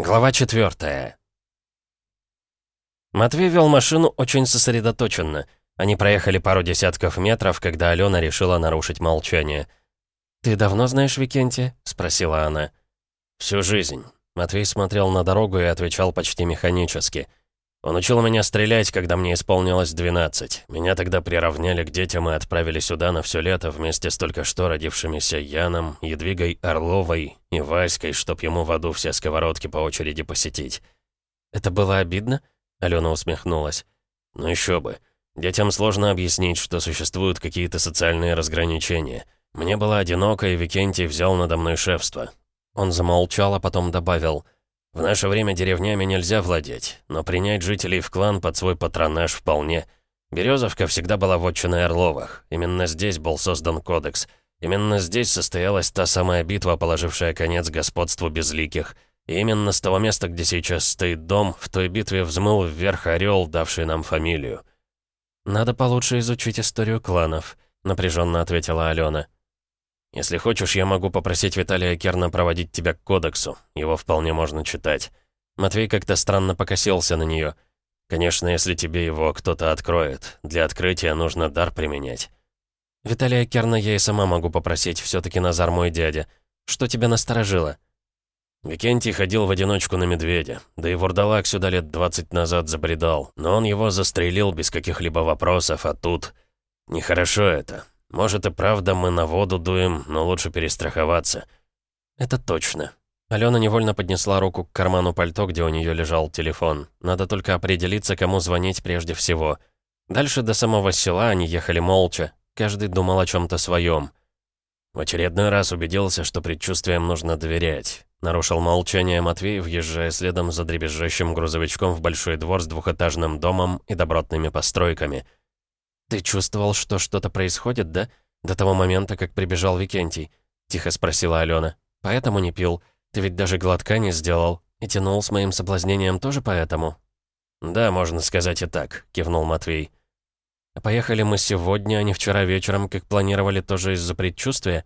Глава 4 Матвей вел машину очень сосредоточенно. Они проехали пару десятков метров, когда Алена решила нарушить молчание. «Ты давно знаешь Викентия?» — спросила она. «Всю жизнь». Матвей смотрел на дорогу и отвечал почти механически. «Он учил меня стрелять, когда мне исполнилось 12. Меня тогда приравняли к детям и отправили сюда на все лето вместе с только что родившимися Яном, Едвигой Орловой и Васькой, чтоб ему в аду все сковородки по очереди посетить». «Это было обидно?» Алена усмехнулась. «Ну еще бы. Детям сложно объяснить, что существуют какие-то социальные разграничения. Мне было одиноко, и Викентий взял надо мной шефство». Он замолчал, а потом добавил. «В наше время деревнями нельзя владеть, но принять жителей в клан под свой патронаж вполне. Березовка всегда была вотчиной Орловых. Именно здесь был создан кодекс. Именно здесь состоялась та самая битва, положившая конец господству безликих». И именно с того места, где сейчас стоит дом, в той битве взмыл вверх орел, давший нам фамилию. «Надо получше изучить историю кланов», — напряженно ответила Алена. «Если хочешь, я могу попросить Виталия Керна проводить тебя к кодексу. Его вполне можно читать». Матвей как-то странно покосился на нее. «Конечно, если тебе его кто-то откроет. Для открытия нужно дар применять». «Виталия Керна я и сама могу попросить, все таки Назар мой дядя. Что тебя насторожило?» Викентий ходил в одиночку на медведя, да и вурдалак сюда лет 20 назад забредал, но он его застрелил без каких-либо вопросов, а тут... Нехорошо это. Может и правда мы на воду дуем, но лучше перестраховаться. Это точно. Алена невольно поднесла руку к карману пальто, где у нее лежал телефон. Надо только определиться, кому звонить прежде всего. Дальше до самого села они ехали молча. Каждый думал о чем-то своем. В очередной раз убедился, что предчувствиям нужно доверять. Нарушил молчание Матвей, въезжая следом за дребезжащим грузовичком в большой двор с двухэтажным домом и добротными постройками. «Ты чувствовал, что что-то происходит, да? До того момента, как прибежал Викентий?» — тихо спросила Алена. «Поэтому не пил. Ты ведь даже глотка не сделал. И тянул с моим соблазнением тоже поэтому?» «Да, можно сказать и так», — кивнул Матвей. «А поехали мы сегодня, а не вчера вечером, как планировали, тоже из-за предчувствия?»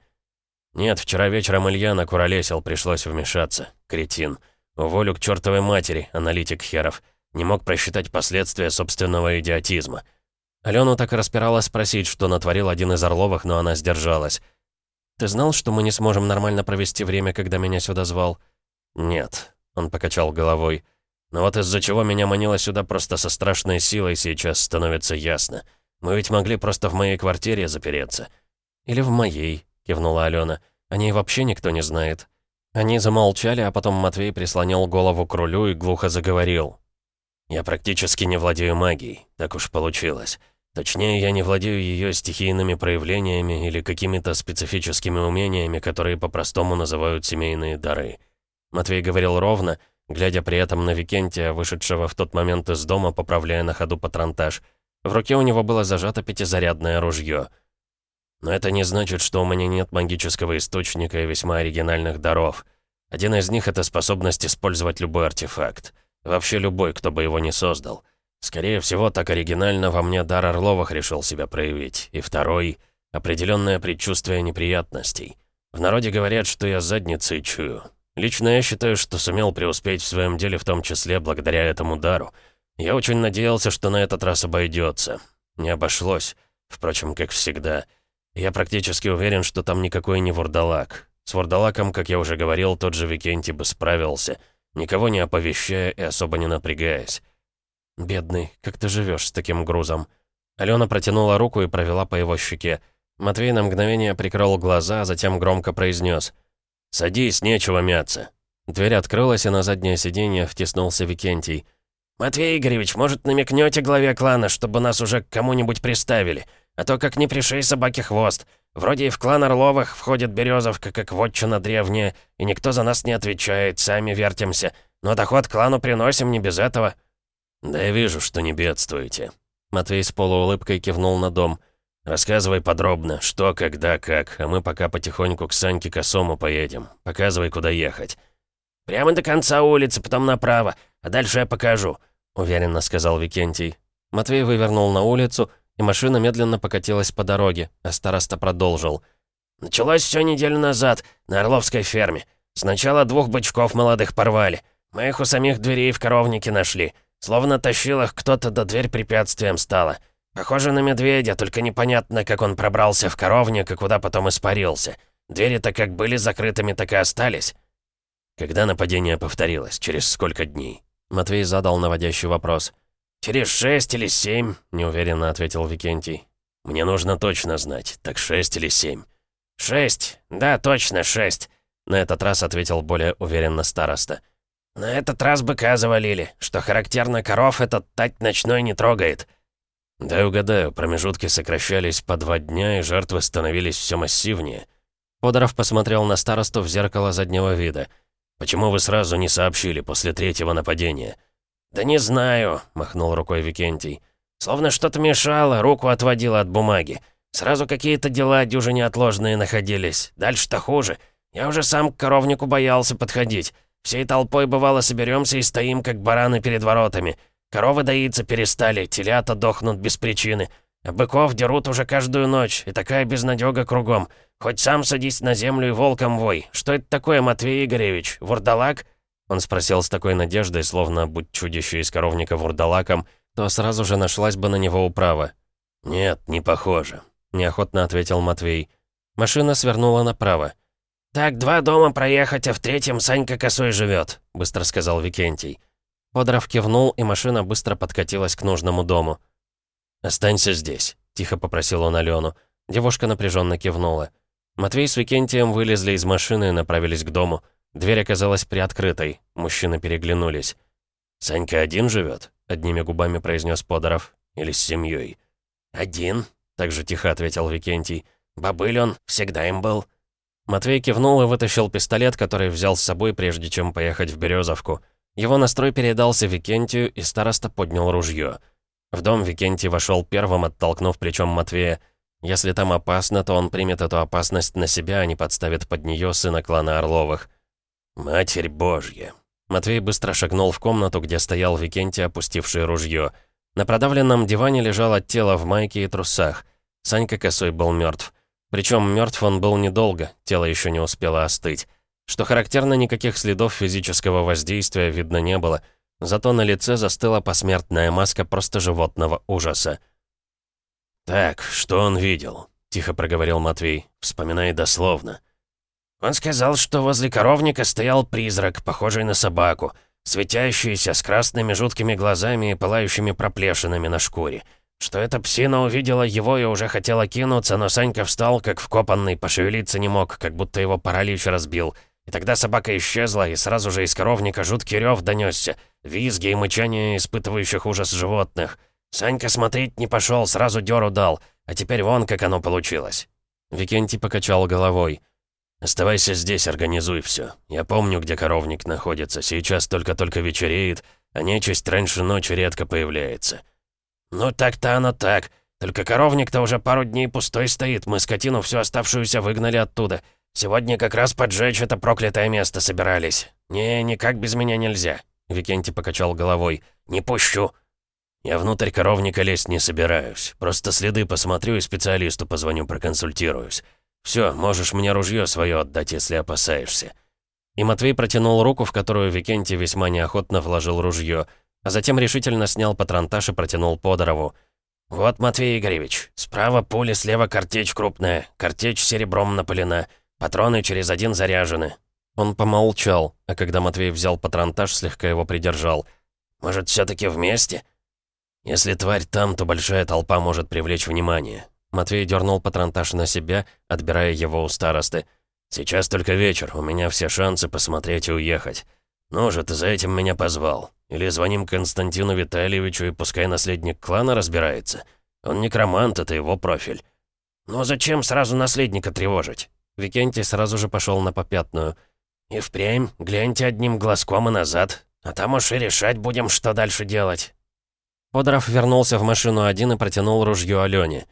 «Нет, вчера вечером Илья накуролесил, пришлось вмешаться. Кретин. Уволю к чертовой матери, аналитик херов. Не мог просчитать последствия собственного идиотизма». Алену так и распирала спросить, что натворил один из Орловых, но она сдержалась. «Ты знал, что мы не сможем нормально провести время, когда меня сюда звал?» «Нет», — он покачал головой. «Но вот из-за чего меня манило сюда просто со страшной силой сейчас становится ясно. Мы ведь могли просто в моей квартире запереться». «Или в моей», — кивнула Алена. «О ней вообще никто не знает». Они замолчали, а потом Матвей прислонил голову к рулю и глухо заговорил. «Я практически не владею магией, так уж получилось. Точнее, я не владею ее стихийными проявлениями или какими-то специфическими умениями, которые по-простому называют семейные дары». Матвей говорил ровно, глядя при этом на Викентия, вышедшего в тот момент из дома, поправляя на ходу патронтаж. В руке у него было зажато пятизарядное ружье — но это не значит, что у меня нет магического источника и весьма оригинальных даров. Один из них — это способность использовать любой артефакт. Вообще любой, кто бы его не создал. Скорее всего, так оригинально во мне дар Орловых решил себя проявить. И второй — определенное предчувствие неприятностей. В народе говорят, что я задницей чую. Лично я считаю, что сумел преуспеть в своем деле в том числе благодаря этому дару. Я очень надеялся, что на этот раз обойдется. Не обошлось. Впрочем, как всегда — я практически уверен, что там никакой не вурдалак. С вурдалаком, как я уже говорил, тот же Викентий бы справился, никого не оповещая и особо не напрягаясь. «Бедный, как ты живешь с таким грузом?» Алена протянула руку и провела по его щеке. Матвей на мгновение прикрыл глаза, а затем громко произнес: «Садись, нечего мяться». Дверь открылась, и на заднее сиденье втиснулся Викентий. «Матвей Игоревич, может, намекнете главе клана, чтобы нас уже к кому-нибудь приставили? А то как не пришей собаки хвост. Вроде и в клан Орловых входит Березовка, как вотчина древняя, и никто за нас не отвечает, сами вертимся. Но доход клану приносим не без этого». «Да я вижу, что не бедствуете». Матвей с полуулыбкой кивнул на дом. «Рассказывай подробно, что, когда, как, а мы пока потихоньку к Саньке Косому поедем. Показывай, куда ехать». «Прямо до конца улицы, потом направо, а дальше я покажу», — уверенно сказал Викентий. Матвей вывернул на улицу, и машина медленно покатилась по дороге, а староста продолжил. «Началось все неделю назад, на Орловской ферме. Сначала двух бычков молодых порвали. Мы их у самих дверей в коровнике нашли. Словно тащил их кто-то, до дверь препятствием стала. Похоже на медведя, только непонятно, как он пробрался в коровник и куда потом испарился. Двери-то как были закрытыми, так и остались. Когда нападение повторилось? Через сколько дней? Матвей задал наводящий вопрос. «Через шесть или семь», — неуверенно ответил Викентий. «Мне нужно точно знать, так шесть или семь?» «Шесть. Да, точно, шесть», — на этот раз ответил более уверенно староста. «На этот раз быка завалили. Что характерно, коров этот тать ночной не трогает». «Дай угадаю, промежутки сокращались по два дня, и жертвы становились все массивнее». Подоров посмотрел на старосту в зеркало заднего вида. «Почему вы сразу не сообщили после третьего нападения?» «Да не знаю», — махнул рукой Викентий. «Словно что-то мешало, руку отводило от бумаги. Сразу какие-то дела дюжи неотложные находились. Дальше-то хуже. Я уже сам к коровнику боялся подходить. Всей толпой бывало соберемся и стоим, как бараны перед воротами. Коровы доиться перестали, телята дохнут без причины. А быков дерут уже каждую ночь, и такая безнадёга кругом. Хоть сам садись на землю и волком вой. Что это такое, Матвей Игоревич? Вурдалак?» Он спросил с такой надеждой, словно, будь чудище из коровника вурдалаком, то сразу же нашлась бы на него управа. «Нет, не похоже», — неохотно ответил Матвей. Машина свернула направо. «Так, два дома проехать, а в третьем Санька Косой живет», — быстро сказал Викентий. Подров кивнул, и машина быстро подкатилась к нужному дому. «Останься здесь», — тихо попросил он Алену. Девушка напряженно кивнула. Матвей с Викентием вылезли из машины и направились к дому. Дверь оказалась приоткрытой. Мужчины переглянулись. «Санька один живет? одними губами произнес Подоров. «Или с семьей? «Один», — также тихо ответил Викентий. «Бобыль он, всегда им был». Матвей кивнул и вытащил пистолет, который взял с собой, прежде чем поехать в Березовку. Его настрой передался Викентию, и староста поднял ружье. В дом Викентий вошел первым, оттолкнув плечом Матвея. Если там опасно, то он примет эту опасность на себя, а не подставит под нее сына клана Орловых. «Матерь Божья!» Матвей быстро шагнул в комнату, где стоял Викентий, опустивший ружье. На продавленном диване лежало тело в майке и трусах. Санька Косой был мертв. Причем мертв он был недолго, тело еще не успело остыть. Что характерно, никаких следов физического воздействия видно не было, зато на лице застыла посмертная маска просто животного ужаса. «Так, что он видел?» — тихо проговорил Матвей, вспоминая дословно. «Он сказал, что возле коровника стоял призрак, похожий на собаку, светящийся, с красными жуткими глазами и пылающими проплешинами на шкуре. Что эта псина увидела его и уже хотела кинуться, но Санька встал, как вкопанный, пошевелиться не мог, как будто его паралич разбил. И тогда собака исчезла, и сразу же из коровника жуткий рев донесся, визги и мычание испытывающих ужас животных. Санька смотреть не пошел, сразу дёру дал, а теперь вон как оно получилось. Викентий покачал головой. «Оставайся здесь, организуй все. Я помню, где коровник находится. Сейчас только-только вечереет, а нечисть раньше ночи редко появляется». «Ну так-то оно так. Только коровник-то уже пару дней пустой стоит. Мы скотину всю оставшуюся выгнали оттуда. Сегодня как раз поджечь это проклятое место собирались. Не, никак без меня нельзя». Викентий покачал головой. «Не пущу». «Я внутрь коровника лезть не собираюсь. Просто следы посмотрю и специалисту позвоню, проконсультируюсь. Все, можешь мне ружье свое отдать, если опасаешься». И Матвей протянул руку, в которую Викентий весьма неохотно вложил ружье, а затем решительно снял патронтаж и протянул Подорову. «Вот, Матвей Игоревич, справа пуля, слева картечь крупная, картечь серебром напылена, патроны через один заряжены». Он помолчал, а когда Матвей взял патронтаж, слегка его придержал. «Может, все таки вместе?» «Если тварь там, то большая толпа может привлечь внимание». Матвей дернул патронтаж на себя, отбирая его у старосты. «Сейчас только вечер, у меня все шансы посмотреть и уехать. Ну же, ты за этим меня позвал. Или звоним Константину Витальевичу, и пускай наследник клана разбирается. Он некромант, это его профиль». «Но зачем сразу наследника тревожить?» Викентий сразу же пошел на попятную. «И впрямь, гляньте одним глазком и назад. А там уж и решать будем, что дальше делать». Подоров вернулся в машину один и протянул ружье Алене.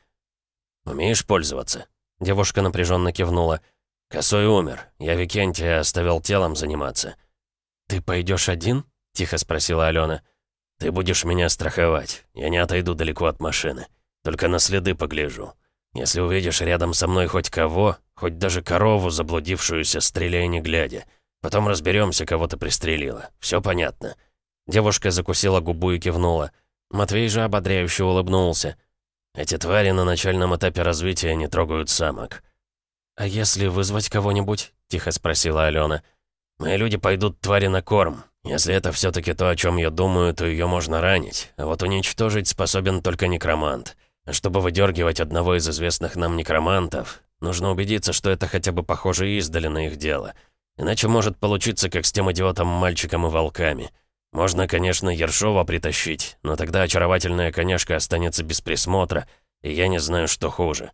«Умеешь пользоваться?» Девушка напряженно кивнула. «Косой умер. Я Викентия оставил телом заниматься». «Ты пойдешь один?» — тихо спросила Алена. «Ты будешь меня страховать. Я не отойду далеко от машины. Только на следы погляжу. Если увидишь рядом со мной хоть кого, хоть даже корову заблудившуюся, стреляй не глядя. Потом разберемся, кого ты пристрелила. Все понятно». Девушка закусила губу и кивнула. Матвей же ободряюще улыбнулся. «Эти твари на начальном этапе развития не трогают самок». «А если вызвать кого-нибудь?» — тихо спросила Алена. «Мои люди пойдут твари на корм. Если это все таки то, о чем я думаю, то ее можно ранить. А вот уничтожить способен только некромант. А чтобы выдергивать одного из известных нам некромантов, нужно убедиться, что это хотя бы похоже издали на их дело. Иначе может получиться, как с тем идиотом-мальчиком и волками. Можно, конечно, Ершова притащить, но тогда очаровательная коняшка останется без присмотра, и я не знаю, что хуже.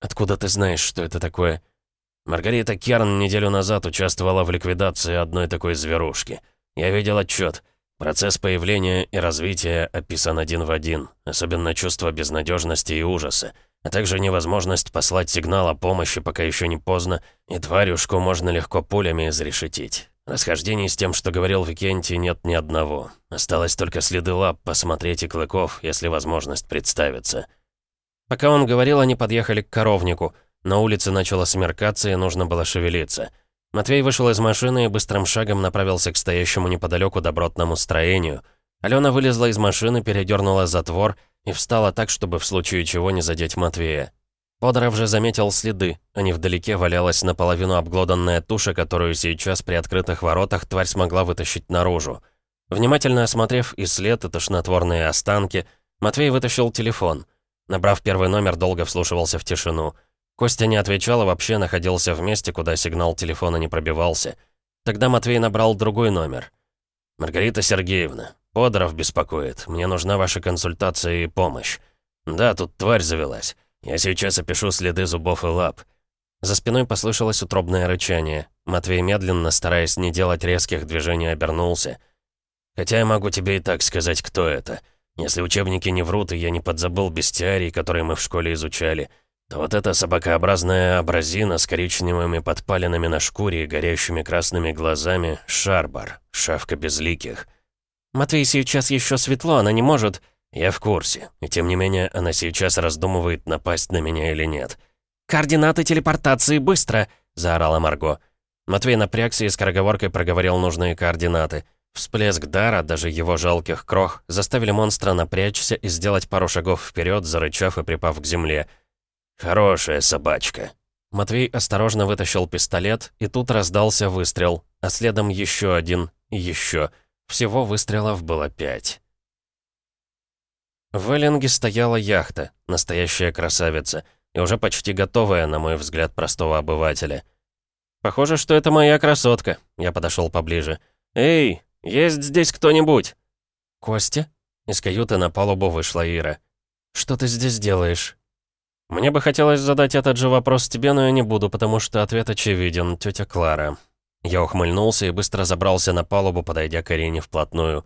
Откуда ты знаешь, что это такое? Маргарита Керн неделю назад участвовала в ликвидации одной такой зверушки. Я видел отчет. Процесс появления и развития описан один в один, особенно чувство безнадежности и ужаса, а также невозможность послать сигнал о помощи, пока еще не поздно, и тварюшку можно легко пулями изрешетить. Расхождений с тем, что говорил Викентий, нет ни одного. Осталось только следы лап посмотреть и клыков, если возможность представится. Пока он говорил, они подъехали к коровнику. На улице начало смеркаться, и нужно было шевелиться. Матвей вышел из машины и быстрым шагом направился к стоящему неподалеку добротному строению. Алена вылезла из машины, передернула затвор и встала так, чтобы в случае чего не задеть Матвея. Подоров же заметил следы, а невдалеке валялась наполовину обглоданная туша, которую сейчас при открытых воротах тварь смогла вытащить наружу. Внимательно осмотрев и след, и тошнотворные останки, Матвей вытащил телефон. Набрав первый номер, долго вслушивался в тишину. Костя не отвечал и вообще находился в месте, куда сигнал телефона не пробивался. Тогда Матвей набрал другой номер. «Маргарита Сергеевна, Подоров беспокоит. Мне нужна ваша консультация и помощь. Да, тут тварь завелась. Я сейчас опишу следы зубов и лап». За спиной послышалось утробное рычание. Матвей медленно, стараясь не делать резких движений, обернулся. «Хотя я могу тебе и так сказать, кто это. Если учебники не врут, и я не подзабыл бестиарий, который мы в школе изучали, то вот эта собакообразная абразина с коричневыми подпалинами на шкуре и горящими красными глазами — Шарбар, шавка безликих». «Матвей, сейчас еще светло, она не может...» «Я в курсе. И тем не менее, она сейчас раздумывает, напасть на меня или нет». «Координаты телепортации, быстро!» — заорала Марго. Матвей напрягся и скороговоркой проговорил нужные координаты. Всплеск дара, даже его жалких крох, заставили монстра напрячься и сделать пару шагов вперед, зарычав и припав к земле. «Хорошая собачка». Матвей осторожно вытащил пистолет, и тут раздался выстрел, а следом еще один еще. Всего выстрелов было пять. В Эллинге стояла яхта, настоящая красавица, и уже почти готовая, на мой взгляд, простого обывателя. «Похоже, что это моя красотка», — я подошел поближе. «Эй, есть здесь кто-нибудь?» «Костя?» Из каюты на палубу вышла Ира. «Что ты здесь делаешь?» «Мне бы хотелось задать этот же вопрос тебе, но я не буду, потому что ответ очевиден, тетя Клара». Я ухмыльнулся и быстро забрался на палубу, подойдя к Ирине вплотную.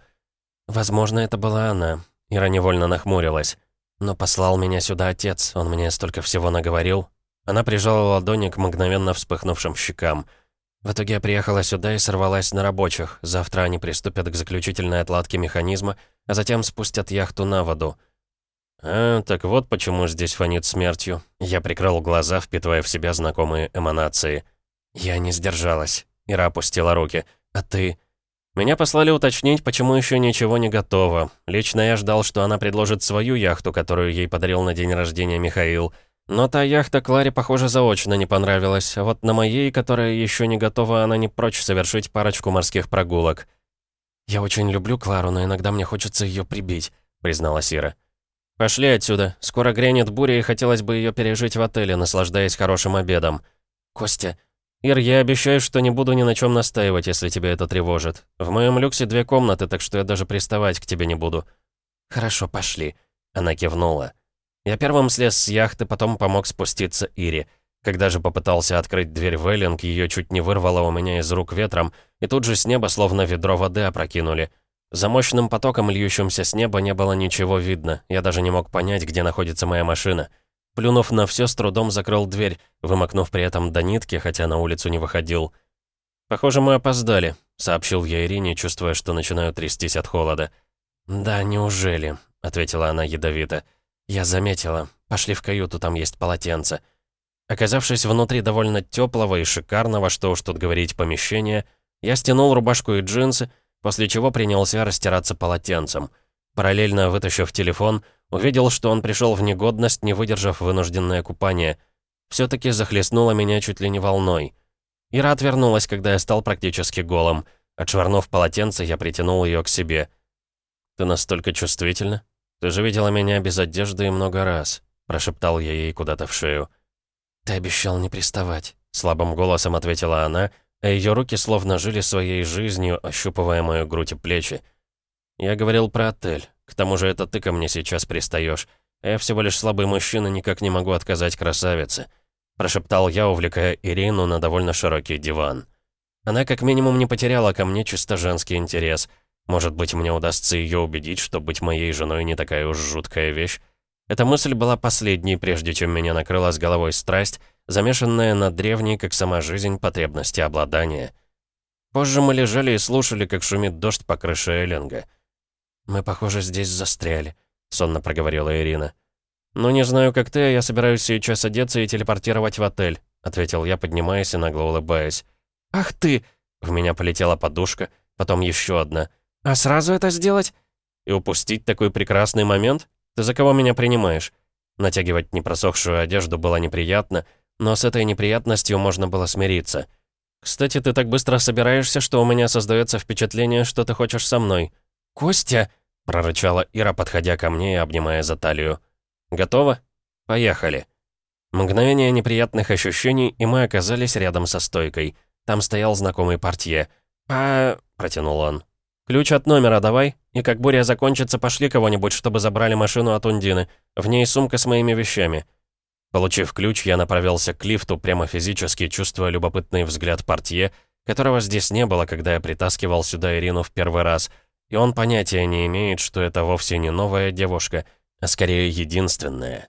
«Возможно, это была она. Ира невольно нахмурилась. «Но послал меня сюда отец, он мне столько всего наговорил». Она прижала ладони к мгновенно вспыхнувшим щекам. В итоге я приехала сюда и сорвалась на рабочих. Завтра они приступят к заключительной отладке механизма, а затем спустят яхту на воду. «А, так вот почему здесь фонит смертью». Я прикрыл глаза, впитывая в себя знакомые эманации. Я не сдержалась. Ира опустила руки. «А ты...» Меня послали уточнить, почему еще ничего не готово. Лично я ждал, что она предложит свою яхту, которую ей подарил на день рождения Михаил. Но та яхта Кларе, похоже, заочно не понравилась. А вот на моей, которая еще не готова, она не прочь совершить парочку морских прогулок. «Я очень люблю Клару, но иногда мне хочется ее прибить», — признала Сира. «Пошли отсюда. Скоро грянет буря, и хотелось бы ее пережить в отеле, наслаждаясь хорошим обедом». «Костя, «Ир, я обещаю, что не буду ни на чем настаивать, если тебя это тревожит. В моем люксе две комнаты, так что я даже приставать к тебе не буду». «Хорошо, пошли», — она кивнула. Я первым слез с яхты, потом помог спуститься Ире. Когда же попытался открыть дверь в ее чуть не вырвало у меня из рук ветром, и тут же с неба словно ведро воды опрокинули. За мощным потоком, льющимся с неба, не было ничего видно. Я даже не мог понять, где находится моя машина. Плюнув на все, с трудом закрыл дверь, вымокнув при этом до нитки, хотя на улицу не выходил. «Похоже, мы опоздали», — сообщил я Ирине, чувствуя, что начинаю трястись от холода. «Да, неужели?» — ответила она ядовито. «Я заметила. Пошли в каюту, там есть полотенце». Оказавшись внутри довольно теплого и шикарного, что уж тут говорить, помещения, Я стянул рубашку и джинсы, после чего принялся растираться полотенцем. Параллельно вытащив телефон, увидел, что он пришел в негодность, не выдержав вынужденное купание. Все-таки захлестнуло меня чуть ли не волной. Ира отвернулась, когда я стал практически голым. Отшвырнув полотенце, я притянул ее к себе. «Ты настолько чувствительна? Ты же видела меня без одежды и много раз», — прошептал я ей куда-то в шею. «Ты обещал не приставать», — слабым голосом ответила она, а ее руки словно жили своей жизнью, ощупывая мою грудь и плечи. «Я говорил про отель. К тому же это ты ко мне сейчас пристаешь. Я всего лишь слабый мужчина, никак не могу отказать красавице», — прошептал я, увлекая Ирину на довольно широкий диван. Она как минимум не потеряла ко мне чисто женский интерес. Может быть, мне удастся ее убедить, что быть моей женой не такая уж жуткая вещь. Эта мысль была последней, прежде чем меня накрыла с головой страсть, замешанная на древней, как сама жизнь, потребности обладания. Позже мы лежали и слушали, как шумит дождь по крыше Эллинга. «Мы, похоже, здесь застряли», — сонно проговорила Ирина. «Ну, не знаю, как ты, а я собираюсь сейчас одеться и телепортировать в отель», — ответил я, поднимаясь и нагло улыбаясь. «Ах ты!» — в меня полетела подушка, потом еще одна. «А сразу это сделать?» «И упустить такой прекрасный момент? Ты за кого меня принимаешь?» Натягивать непросохшую одежду было неприятно, но с этой неприятностью можно было смириться. «Кстати, ты так быстро собираешься, что у меня создается впечатление, что ты хочешь со мной». «Костя!» — прорычала Ира, подходя ко мне и обнимая за талию. «Готово? Поехали». Мгновение неприятных ощущений, и мы оказались рядом со стойкой. Там стоял знакомый портье. «А...» — протянул он. «Ключ от номера давай, и как буря закончится, пошли кого-нибудь, чтобы забрали машину от Ундины. В ней сумка с моими вещами». Получив ключ, я направился к лифту, прямо физически чувствуя любопытный взгляд портье, которого здесь не было, когда я притаскивал сюда Ирину в первый раз, и он понятия не имеет, что это вовсе не новая девушка, а скорее единственная.